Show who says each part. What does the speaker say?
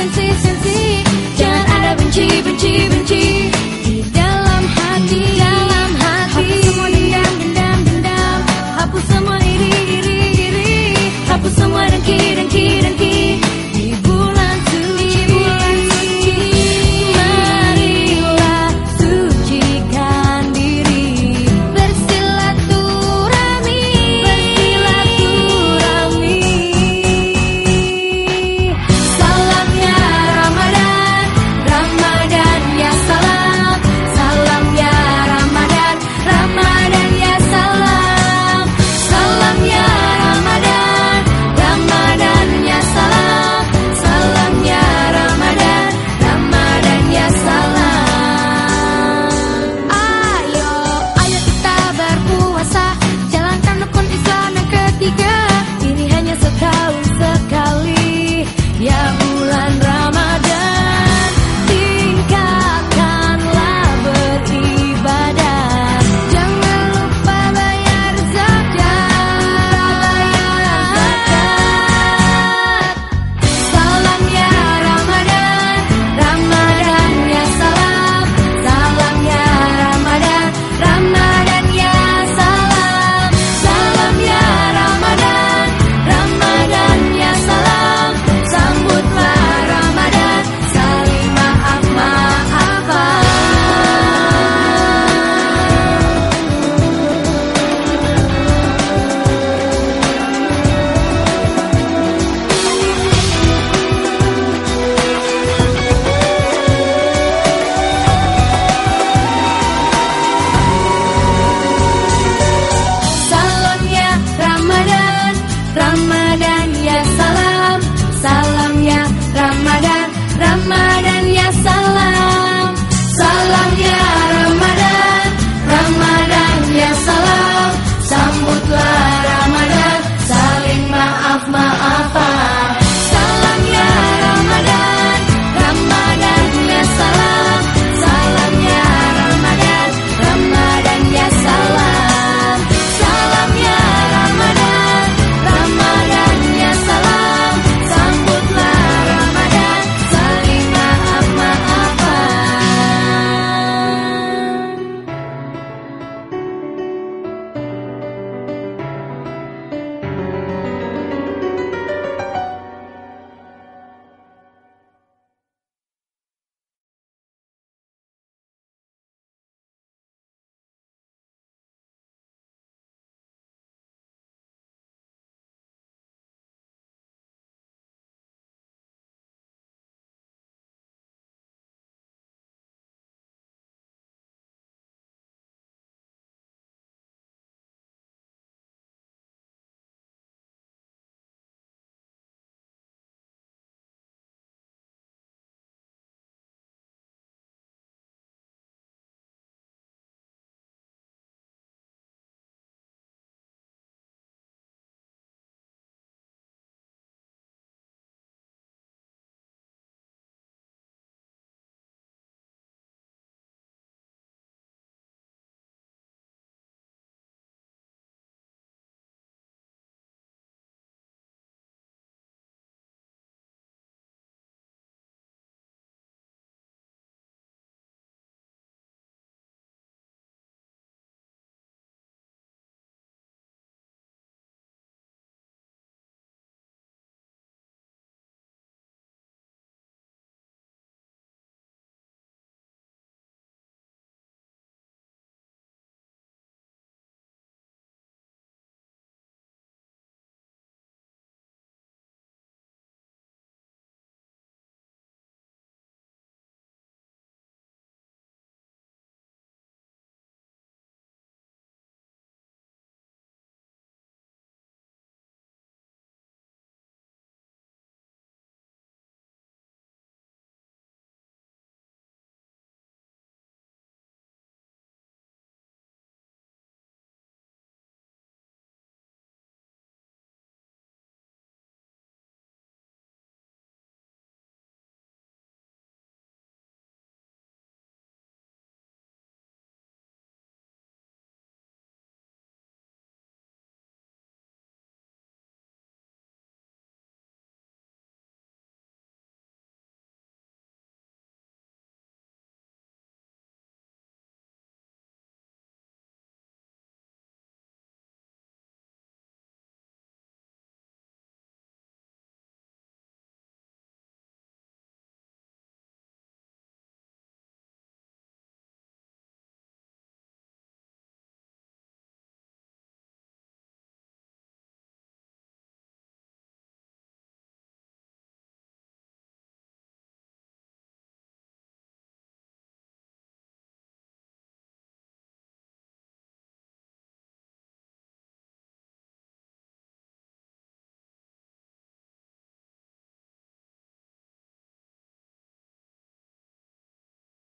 Speaker 1: sensi sensi jangan ada benci benci